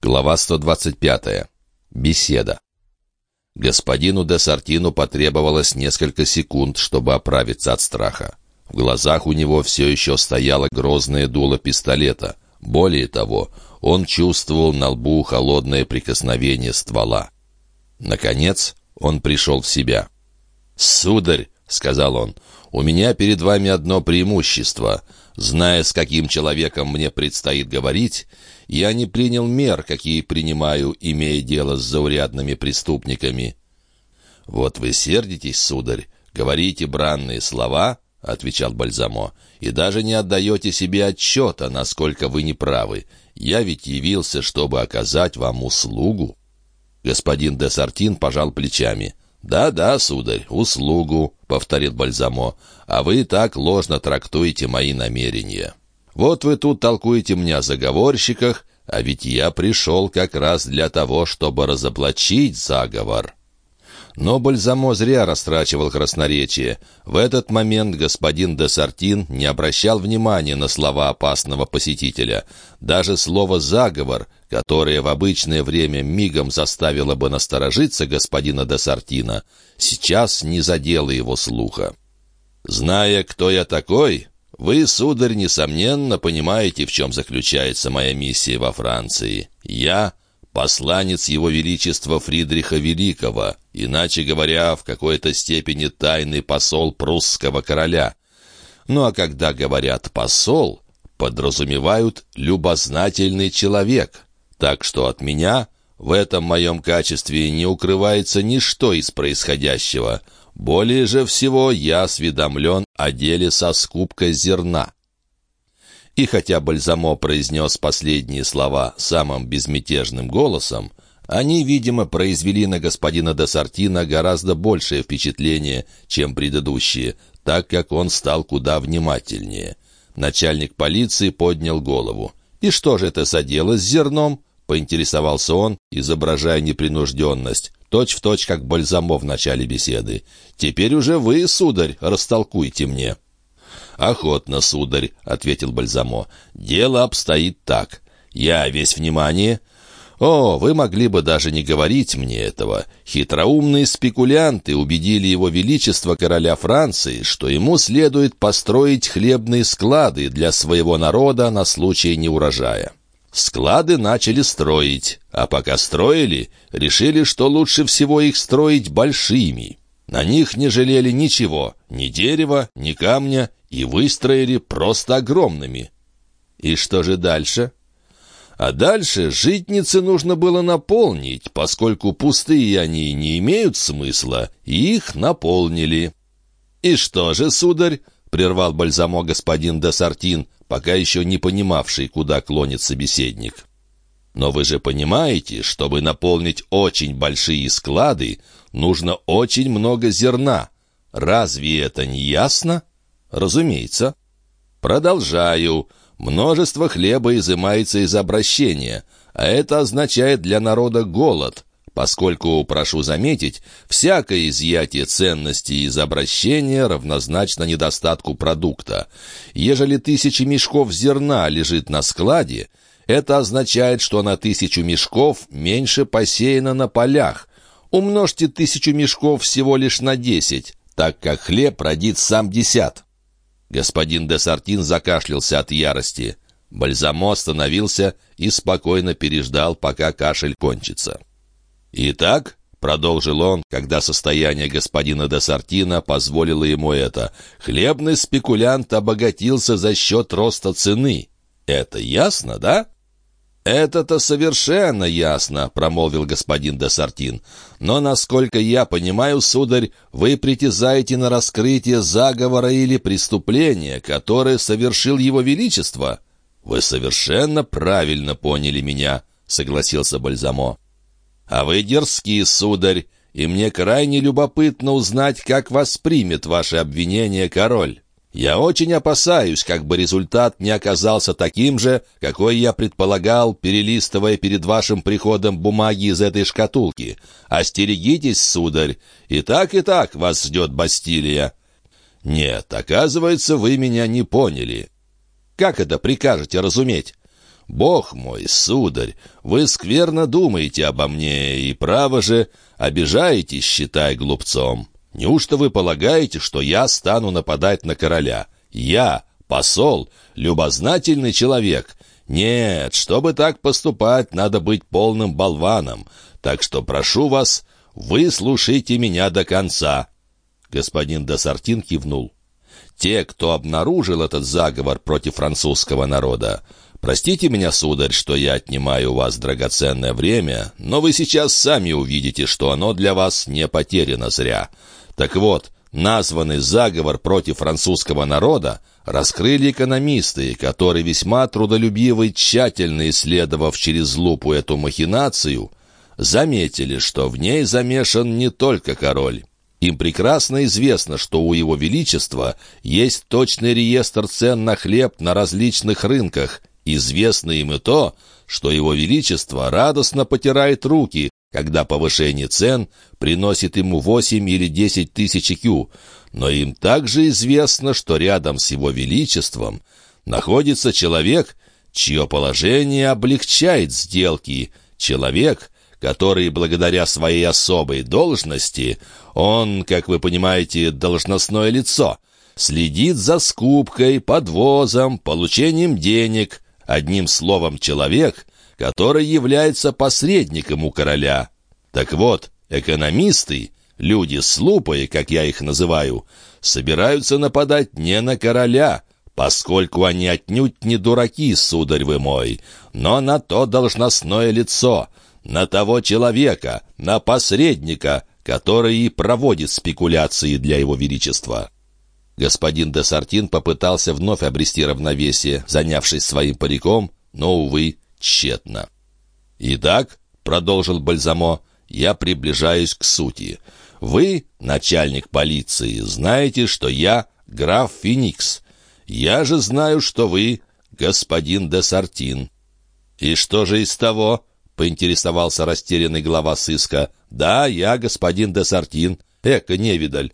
Глава 125. Беседа. Господину де Сартину потребовалось несколько секунд, чтобы оправиться от страха. В глазах у него все еще стояло грозное дуло пистолета. Более того, он чувствовал на лбу холодное прикосновение ствола. Наконец он пришел в себя. «Сударь», — сказал он, — «у меня перед вами одно преимущество. Зная, с каким человеком мне предстоит говорить, я не принял мер, какие принимаю, имея дело с заурядными преступниками». «Вот вы сердитесь, сударь, говорите бранные слова», — отвечал Бальзамо, «и даже не отдаете себе отчета, насколько вы неправы. Я ведь явился, чтобы оказать вам услугу». Господин де Сартин пожал плечами. «Да-да, сударь, услугу», — повторил Бальзамо, «а вы так ложно трактуете мои намерения. Вот вы тут толкуете мне о заговорщиках, а ведь я пришел как раз для того, чтобы разоблачить заговор». Но Бальзамо зря растрачивал красноречие. В этот момент господин де Сартин не обращал внимания на слова опасного посетителя. Даже слово «заговор», которое в обычное время мигом заставило бы насторожиться господина де Сартина, сейчас не задело его слуха. «Зная, кто я такой, вы, сударь, несомненно понимаете, в чем заключается моя миссия во Франции. Я посланец Его Величества Фридриха Великого, иначе говоря, в какой-то степени тайный посол прусского короля. Ну а когда говорят «посол», подразумевают «любознательный человек». Так что от меня в этом моем качестве не укрывается ничто из происходящего. Более же всего я осведомлен о деле со скупкой зерна. И хотя Бальзамо произнес последние слова самым безмятежным голосом, они, видимо, произвели на господина де Сартина гораздо большее впечатление, чем предыдущие, так как он стал куда внимательнее. Начальник полиции поднял голову. «И что же это за дело с зерном?» — поинтересовался он, изображая непринужденность, точь в точь, как Бальзамо в начале беседы. «Теперь уже вы, сударь, растолкуйте мне». «Охотно, сударь», — ответил Бальзамо. «Дело обстоит так. Я весь внимание». «О, вы могли бы даже не говорить мне этого. Хитроумные спекулянты убедили его величество короля Франции, что ему следует построить хлебные склады для своего народа на случай неурожая. Склады начали строить, а пока строили, решили, что лучше всего их строить большими. На них не жалели ничего, ни дерева, ни камня, и выстроили просто огромными. И что же дальше? А дальше житницы нужно было наполнить, поскольку пустые они не имеют смысла, и их наполнили. «И что же, сударь?» — прервал Бальзамо господин де пока еще не понимавший, куда клонит собеседник. «Но вы же понимаете, чтобы наполнить очень большие склады, нужно очень много зерна. Разве это не ясно?» «Разумеется». «Продолжаю. Множество хлеба изымается из обращения, а это означает для народа голод, поскольку, прошу заметить, всякое изъятие ценностей из обращения равнозначно недостатку продукта. Ежели тысячи мешков зерна лежит на складе, это означает, что на тысячу мешков меньше посеяно на полях. Умножьте тысячу мешков всего лишь на десять, так как хлеб родит сам десят. Господин де Сартин закашлялся от ярости. Бальзамо остановился и спокойно переждал, пока кашель кончится. «Итак», — продолжил он, когда состояние господина де Сартина позволило ему это, «хлебный спекулянт обогатился за счет роста цены. Это ясно, да?» «Это-то совершенно ясно», — промолвил господин де Сартин. «Но, насколько я понимаю, сударь, вы притязаете на раскрытие заговора или преступления, которое совершил его величество». «Вы совершенно правильно поняли меня», — согласился Бальзамо. «А вы дерзкий, сударь, и мне крайне любопытно узнать, как воспримет ваше обвинение король». Я очень опасаюсь, как бы результат не оказался таким же, какой я предполагал, перелистывая перед вашим приходом бумаги из этой шкатулки. Остерегитесь, сударь, и так и так вас ждет Бастилия». «Нет, оказывается, вы меня не поняли». «Как это прикажете разуметь?» «Бог мой, сударь, вы скверно думаете обо мне, и, право же, обижаетесь, считай глупцом. Неужто вы полагаете, что я стану нападать на короля? Я, посол, любознательный человек. Нет, чтобы так поступать, надо быть полным болваном. Так что прошу вас, выслушайте меня до конца». Господин Десартин кивнул. «Те, кто обнаружил этот заговор против французского народа, Простите меня, сударь, что я отнимаю у вас драгоценное время, но вы сейчас сами увидите, что оно для вас не потеряно зря. Так вот, названный заговор против французского народа раскрыли экономисты, которые весьма трудолюбиво и тщательно исследовав через лупу эту махинацию, заметили, что в ней замешан не только король. Им прекрасно известно, что у Его Величества есть точный реестр цен на хлеб на различных рынках, Известно им и то, что Его Величество радостно потирает руки, когда повышение цен приносит ему 8 или 10 тысяч кю, но им также известно, что рядом с Его Величеством находится человек, чье положение облегчает сделки, человек, который благодаря своей особой должности, он, как вы понимаете, должностное лицо, следит за скупкой, подвозом, получением денег – Одним словом, человек, который является посредником у короля. Так вот, экономисты, люди с лупой, как я их называю, собираются нападать не на короля, поскольку они отнюдь не дураки, сударь вы мой, но на то должностное лицо, на того человека, на посредника, который и проводит спекуляции для его величества. Господин де попытался вновь обрести равновесие, занявшись своим париком, но, увы, тщетно. «Итак», — продолжил Бальзамо, — «я приближаюсь к сути. Вы, начальник полиции, знаете, что я граф Феникс. Я же знаю, что вы господин де Сартин». «И что же из того?» — поинтересовался растерянный глава сыска. «Да, я господин де Сартин. Эка, невидаль.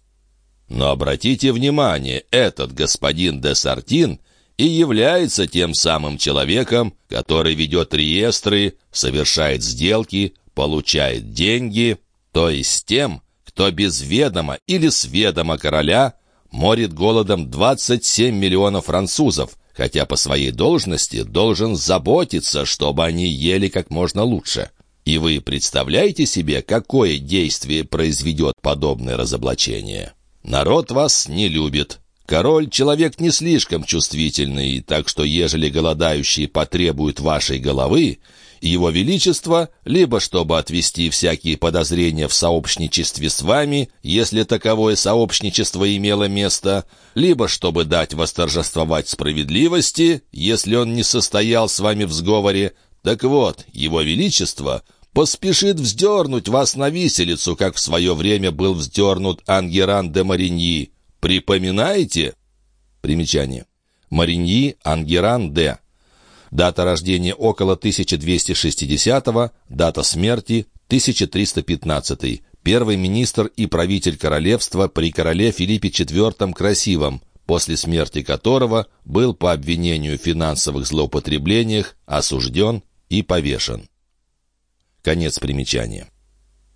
Но обратите внимание, этот господин де Сартин и является тем самым человеком, который ведет реестры, совершает сделки, получает деньги, то есть тем, кто без ведома или с ведома короля морит голодом 27 миллионов французов, хотя по своей должности должен заботиться, чтобы они ели как можно лучше. И вы представляете себе, какое действие произведет подобное разоблачение? Народ вас не любит. Король — человек не слишком чувствительный, так что ежели голодающие потребуют вашей головы, его Величество, либо чтобы отвести всякие подозрения в сообщничестве с вами, если таковое сообщничество имело место, либо чтобы дать восторжествовать справедливости, если он не состоял с вами в сговоре, так вот, его Величество поспешит вздернуть вас на виселицу, как в свое время был вздернут Ангеран де Мариньи. Припоминаете? Примечание. Мариньи Ангеран де. Дата рождения около 1260 дата смерти 1315 Первый министр и правитель королевства при короле Филиппе IV Красивом, после смерти которого был по обвинению в финансовых злоупотреблениях осужден и повешен. Конец примечания.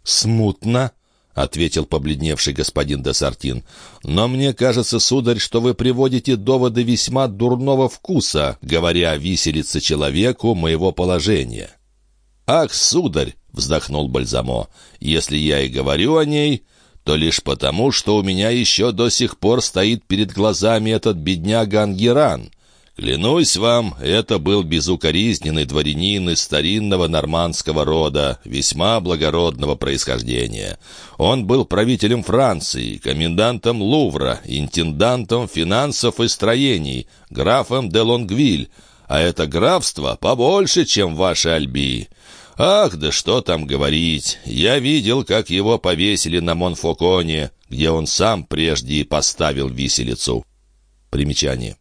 «Смутно», — ответил побледневший господин Десартин. «Но мне кажется, сударь, что вы приводите доводы весьма дурного вкуса, говоря о виселице человеку моего положения». «Ах, сударь!» — вздохнул Бальзамо. «Если я и говорю о ней, то лишь потому, что у меня еще до сих пор стоит перед глазами этот бедняга Ангеран. Клянусь вам, это был безукоризненный дворянин из старинного нормандского рода, весьма благородного происхождения. Он был правителем Франции, комендантом Лувра, интендантом финансов и строений, графом де Лонгвиль, а это графство побольше, чем ваши Альби. Ах, да что там говорить, я видел, как его повесили на Монфоконе, где он сам прежде и поставил виселицу. Примечание.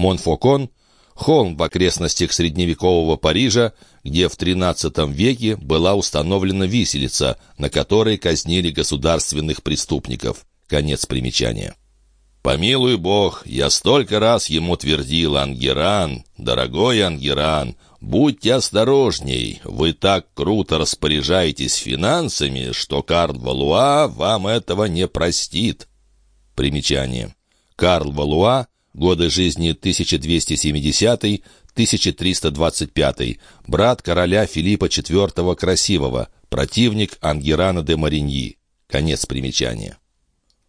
Монфокон — холм в окрестностях средневекового Парижа, где в XIII веке была установлена виселица, на которой казнили государственных преступников. Конец примечания. «Помилуй Бог, я столько раз ему твердил, Ангеран, дорогой Ангеран, «Будьте осторожней, вы так круто распоряжаетесь финансами, что Карл Валуа вам этого не простит». Примечание. Карл Валуа, годы жизни 1270-1325, брат короля Филиппа IV Красивого, противник Ангерана де Мариньи. Конец примечания.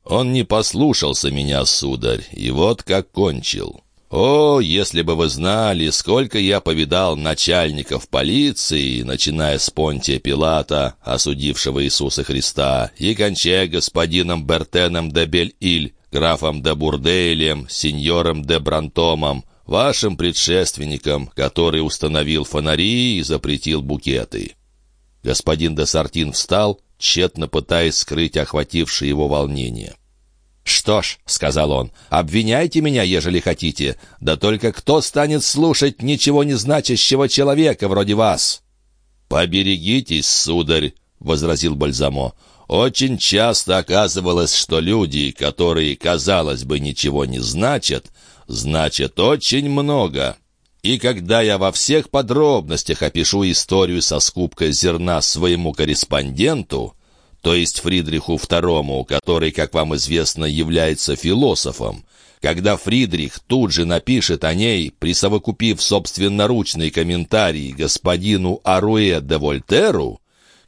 «Он не послушался меня, сударь, и вот как кончил». О, если бы вы знали, сколько я повидал начальников полиции, начиная с Понтия Пилата, осудившего Иисуса Христа, и кончая господином Бертеном де Бель-Иль, графом де Бурделем, сеньором де Брантомом, вашим предшественником, который установил фонари и запретил букеты». Господин де Сартин встал, тщетно пытаясь скрыть охватившее его волнение. «Что ж», — сказал он, — «обвиняйте меня, ежели хотите. Да только кто станет слушать ничего не значащего человека вроде вас?» «Поберегитесь, сударь», — возразил Бальзамо. «Очень часто оказывалось, что люди, которые, казалось бы, ничего не значат, значат очень много». И когда я во всех подробностях опишу историю со скупкой зерна своему корреспонденту, то есть Фридриху II, который, как вам известно, является философом, когда Фридрих тут же напишет о ней, присовокупив собственноручный комментарий господину Аруэ де Вольтеру,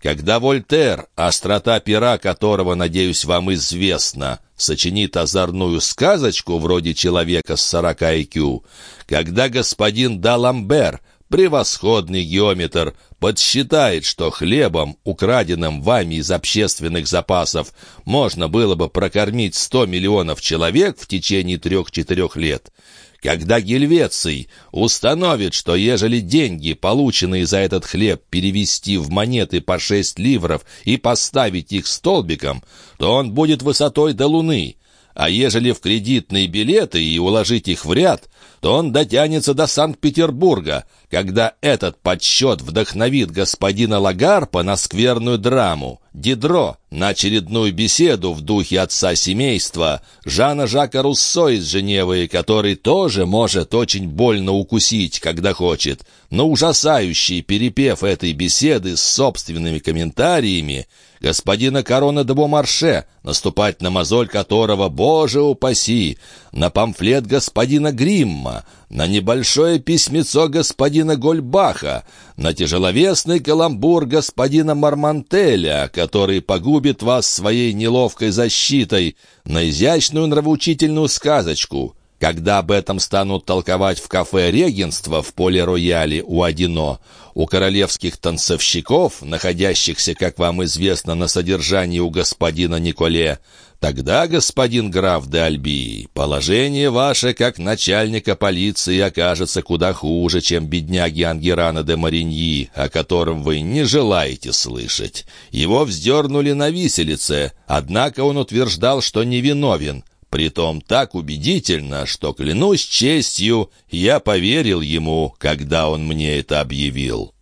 когда Вольтер, острота пера которого, надеюсь, вам известна, сочинит озорную сказочку вроде «Человека с сорока IQ», когда господин Даламбер, превосходный геометр, подсчитает, что хлебом, украденным вами из общественных запасов, можно было бы прокормить 100 миллионов человек в течение трех-четырех лет, когда Гельвеций установит, что ежели деньги, полученные за этот хлеб, перевести в монеты по 6 ливров и поставить их столбиком, то он будет высотой до Луны, а ежели в кредитные билеты и уложить их в ряд, то он дотянется до Санкт-Петербурга, когда этот подсчет вдохновит господина Лагарпа на скверную драму, Дидро на очередную беседу в духе отца семейства, Жана Жака Руссо из Женевы, который тоже может очень больно укусить, когда хочет, но ужасающий перепев этой беседы с собственными комментариями, господина Корона де Бомарше, наступать на мозоль которого, боже упаси, на памфлет господина Гримма, на небольшое письмецо господина Гольбаха, на тяжеловесный каламбур господина Мармантеля, который погубит вас своей неловкой защитой, на изящную нравоучительную сказочку. Когда об этом станут толковать в кафе регенства в поле-рояле у Одино, у королевских танцовщиков, находящихся, как вам известно, на содержании у господина Николе, Тогда, господин граф де Альби, положение ваше как начальника полиции окажется куда хуже, чем бедняги Ангерана де Мариньи, о котором вы не желаете слышать. Его вздернули на виселице, однако он утверждал, что невиновен. Притом так убедительно, что, клянусь честью, я поверил ему, когда он мне это объявил.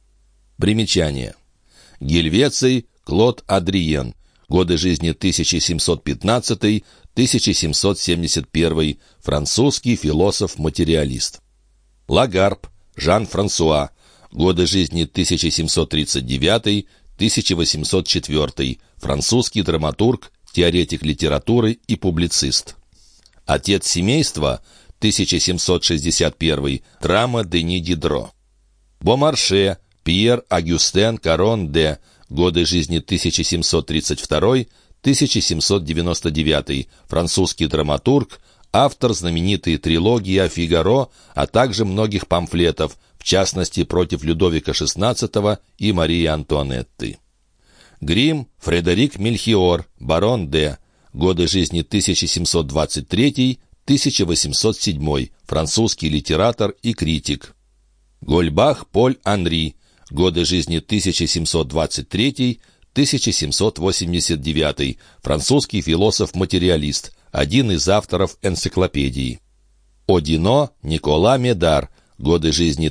Примечание. Гельвеций Клод Адриен годы жизни 1715-1771, французский философ-материалист. Лагарб, Жан-Франсуа, годы жизни 1739-1804, французский драматург, теоретик литературы и публицист. Отец семейства, 1761, драма Дени Дидро. Бомарше, Пьер Агюстен Карон де годы жизни 1732-1799, французский драматург, автор знаменитой трилогии о Фигаро, а также многих памфлетов, в частности против Людовика XVI и Марии Антуанетты. Грим Фредерик Мельхиор, барон Д. Годы жизни 1723-1807, французский литератор и критик. Гольбах Поль Анри, годы жизни 1723-1789, французский философ-материалист, один из авторов энциклопедии. Одино Никола Медар, годы жизни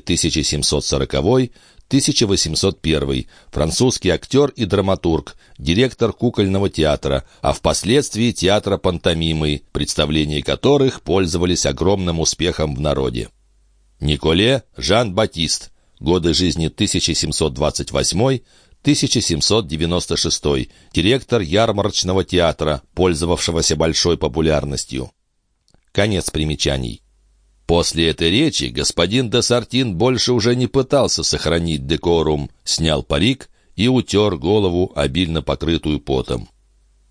1740-1801, французский актер и драматург, директор кукольного театра, а впоследствии театра пантомимы, представления которых пользовались огромным успехом в народе. Николе Жан-Батист, годы жизни 1728-1796, директор ярмарочного театра, пользовавшегося большой популярностью. Конец примечаний. После этой речи господин Десартин больше уже не пытался сохранить декорум, снял парик и утер голову, обильно покрытую потом.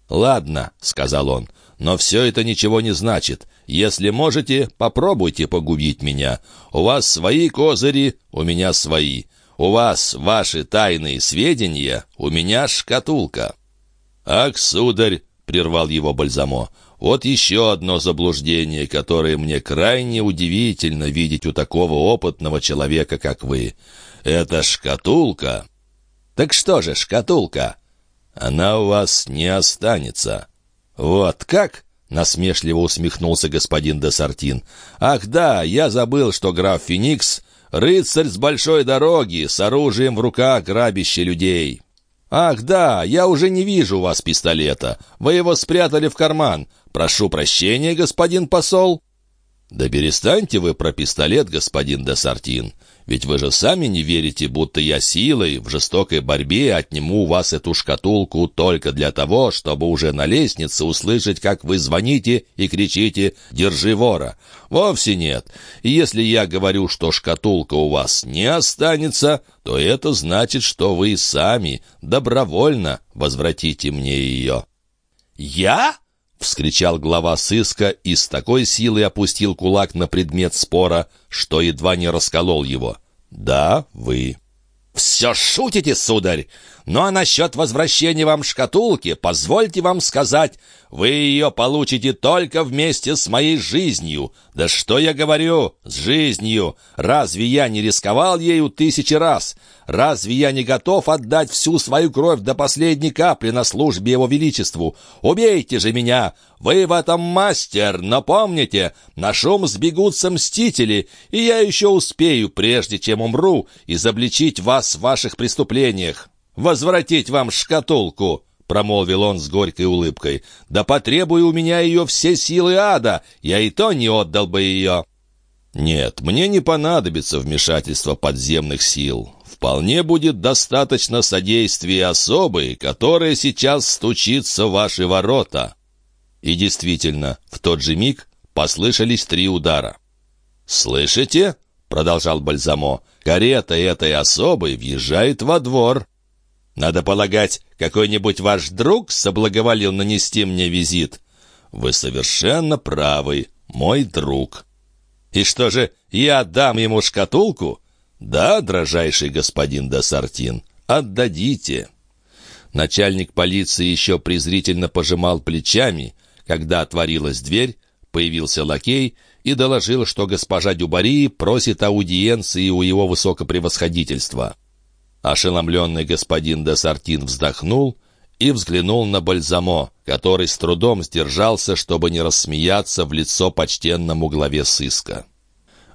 «Ладно», — сказал он, — «но все это ничего не значит. Если можете, попробуйте погубить меня. У вас свои козыри, у меня свои. У вас ваши тайные сведения, у меня шкатулка». «Ах, сударь!» — прервал его Бальзамо. Вот еще одно заблуждение, которое мне крайне удивительно видеть у такого опытного человека, как вы. Это шкатулка. Так что же шкатулка? Она у вас не останется. Вот как? Насмешливо усмехнулся господин де. «Ах да, я забыл, что граф Феникс — рыцарь с большой дороги, с оружием в руках грабящий людей». «Ах, да, я уже не вижу у вас пистолета. Вы его спрятали в карман. Прошу прощения, господин посол». «Да перестаньте вы про пистолет, господин Десартин. Ведь вы же сами не верите, будто я силой в жестокой борьбе отниму у вас эту шкатулку только для того, чтобы уже на лестнице услышать, как вы звоните и кричите «Держи вора!». Вовсе нет. И если я говорю, что шкатулка у вас не останется, то это значит, что вы сами добровольно возвратите мне ее». «Я?» — вскричал глава сыска и с такой силой опустил кулак на предмет спора, что едва не расколол его. «Да, вы». «Все шутите, сударь! Ну а насчет возвращения вам шкатулки, позвольте вам сказать, вы ее получите только вместе с моей жизнью. Да что я говорю, с жизнью? Разве я не рисковал ею тысячи раз? Разве я не готов отдать всю свою кровь до последней капли на службе его величеству? Убейте же меня! Вы в этом мастер, но помните, на шум сбегутся мстители, и я еще успею, прежде чем умру, изобличить вас в ваших преступлениях. Возвратить вам шкатулку!» — промолвил он с горькой улыбкой. «Да потребуй у меня ее все силы ада, я и то не отдал бы ее». «Нет, мне не понадобится вмешательство подземных сил. Вполне будет достаточно содействия особой, которая сейчас стучится в ваши ворота». И действительно, в тот же миг послышались три удара. «Слышите?» — продолжал Бальзамо. «Карета этой особой въезжает во двор». Надо полагать, какой-нибудь ваш друг соблаговолил нанести мне визит. Вы совершенно правы, мой друг. И что же, я отдам ему шкатулку? Да, дрожайший господин Досартин, отдадите. Начальник полиции еще презрительно пожимал плечами, когда отворилась дверь, появился лакей и доложил, что госпожа Дюбари просит аудиенции у его высокопревосходительства. Ошеломленный господин де Сартин вздохнул и взглянул на Бальзамо, который с трудом сдержался, чтобы не рассмеяться в лицо почтенному главе сыска.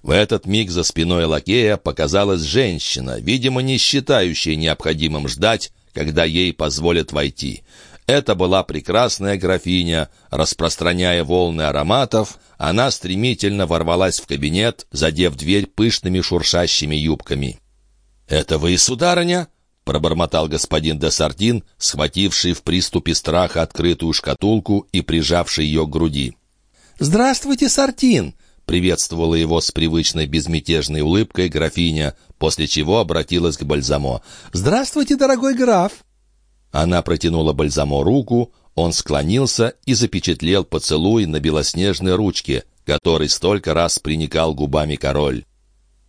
В этот миг за спиной лакея показалась женщина, видимо, не считающая необходимым ждать, когда ей позволят войти. Это была прекрасная графиня. Распространяя волны ароматов, она стремительно ворвалась в кабинет, задев дверь пышными шуршащими юбками. «Это вы, сударыня?» — пробормотал господин де Сардин, схвативший в приступе страха открытую шкатулку и прижавший ее к груди. «Здравствуйте, Сартин!» — приветствовала его с привычной безмятежной улыбкой графиня, после чего обратилась к Бальзамо. «Здравствуйте, дорогой граф!» Она протянула Бальзамо руку, он склонился и запечатлел поцелуй на белоснежной ручке, который столько раз приникал губами король.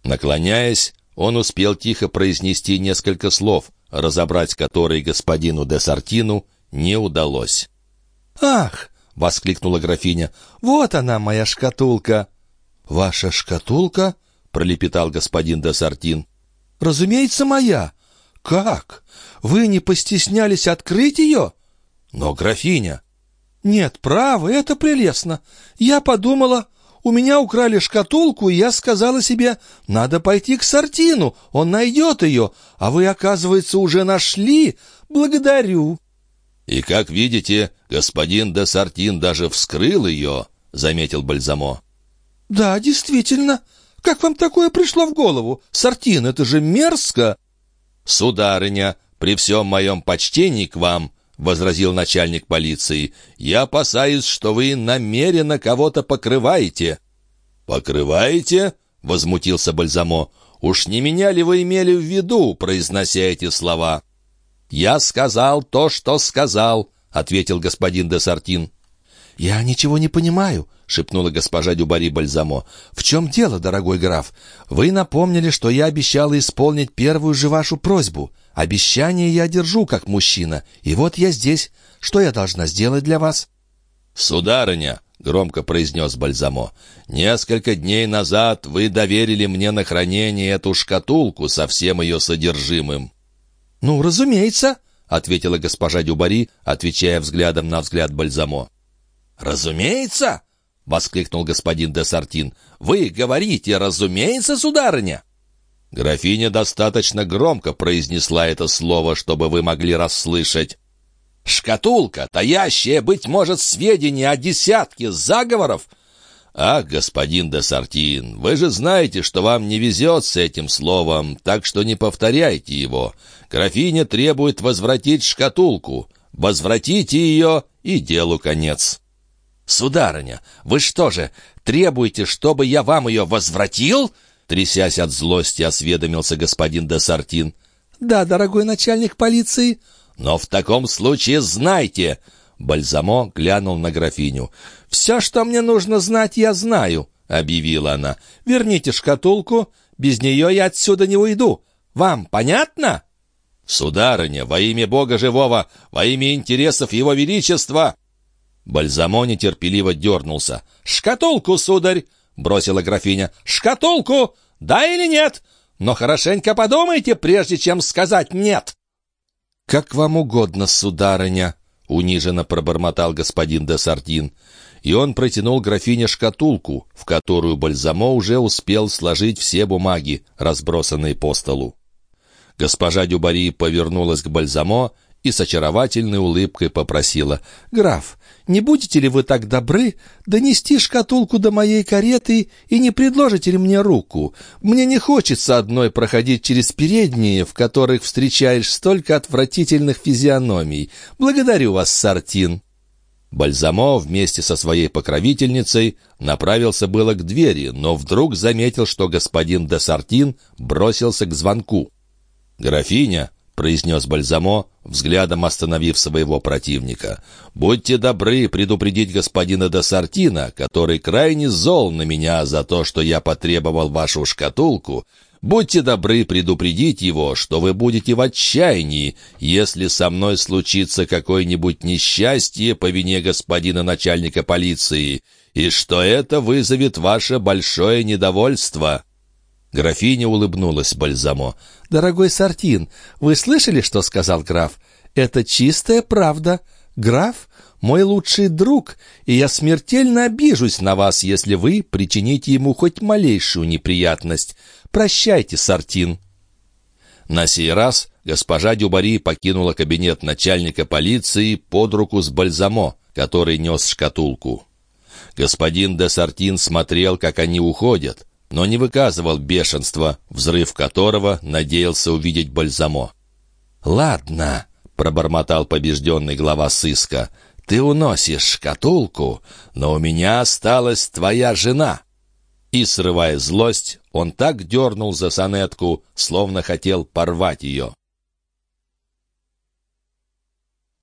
Наклоняясь, он успел тихо произнести несколько слов, разобрать которые господину де Сартину не удалось. «Ах!» — воскликнула графиня. «Вот она, моя шкатулка!» «Ваша шкатулка?» — пролепетал господин де Сартин. «Разумеется, моя. Как? Вы не постеснялись открыть ее?» «Но, графиня...» «Нет, право, это прелестно. Я подумала, у меня украли шкатулку, и я сказала себе, надо пойти к Сартину, он найдет ее, а вы, оказывается, уже нашли. Благодарю». «И, как видите, господин де Сартин даже вскрыл ее», — заметил Бальзамо. «Да, действительно. Как вам такое пришло в голову? Сартин, это же мерзко!» «Сударыня, при всем моем почтении к вам, — возразил начальник полиции, — я опасаюсь, что вы намеренно кого-то покрываете». «Покрываете?» — возмутился Бальзамо. «Уж не меня ли вы имели в виду, произнося эти слова?» «Я сказал то, что сказал», — ответил господин де Сартин. «Я ничего не понимаю», — шепнула госпожа Дюбари Бальзамо. «В чем дело, дорогой граф? Вы напомнили, что я обещала исполнить первую же вашу просьбу. Обещание я держу как мужчина, и вот я здесь. Что я должна сделать для вас?» «Сударыня», — громко произнес Бальзамо, — «несколько дней назад вы доверили мне на хранение эту шкатулку со всем ее содержимым». «Ну, разумеется», — ответила госпожа Дюбари, отвечая взглядом на взгляд Бальзамо. «Разумеется!» — воскликнул господин де Сартин. «Вы говорите, разумеется, сударыня!» Графиня достаточно громко произнесла это слово, чтобы вы могли расслышать. «Шкатулка, таящая, быть может, сведения о десятке заговоров!» «Ах, господин де Сартин, вы же знаете, что вам не везет с этим словом, так что не повторяйте его. Графиня требует возвратить шкатулку. Возвратите ее, и делу конец». «Сударыня, вы что же, требуете, чтобы я вам ее возвратил?» Трясясь от злости, осведомился господин де Сартин. «Да, дорогой начальник полиции». «Но в таком случае знайте!» Бальзамо глянул на графиню. «Все, что мне нужно знать, я знаю», — объявила она. «Верните шкатулку, без нее я отсюда не уйду. Вам понятно?» «Сударыня, во имя Бога живого, во имя интересов Его Величества!» Бальзамо нетерпеливо дернулся. «Шкатулку, сударь!» — бросила графиня. «Шкатулку! Да или нет? Но хорошенько подумайте, прежде чем сказать «нет». «Как вам угодно, сударыня!» — униженно пробормотал господин де Сардин. И он протянул графине шкатулку, в которую Бальзамо уже успел сложить все бумаги, разбросанные по столу. Госпожа Дюбари повернулась к Бальзамо и с очаровательной улыбкой попросила. «Граф, не будете ли вы так добры донести шкатулку до моей кареты и не предложите ли мне руку? Мне не хочется одной проходить через передние, в которых встречаешь столько отвратительных физиономий. Благодарю вас, Сартин». Бальзамо вместе со своей покровительницей направился было к двери, но вдруг заметил, что господин де Сартин бросился к звонку. Графиня, — произнес Бальзамо, взглядом остановив своего противника. «Будьте добры предупредить господина де Сартина, который крайне зол на меня за то, что я потребовал вашу шкатулку. Будьте добры предупредить его, что вы будете в отчаянии, если со мной случится какое-нибудь несчастье по вине господина начальника полиции, и что это вызовет ваше большое недовольство». Графиня улыбнулась Бальзамо. «Дорогой Сартин, вы слышали, что сказал граф? Это чистая правда. Граф — мой лучший друг, и я смертельно обижусь на вас, если вы причините ему хоть малейшую неприятность. Прощайте, Сартин». На сей раз госпожа Дюбари покинула кабинет начальника полиции под руку с Бальзамо, который нес шкатулку. Господин де Сартин смотрел, как они уходят но не выказывал бешенства, взрыв которого надеялся увидеть Бальзамо. «Ладно», — пробормотал побежденный глава сыска, — «ты уносишь шкатулку, но у меня осталась твоя жена». И, срывая злость, он так дернул за сонетку, словно хотел порвать ее.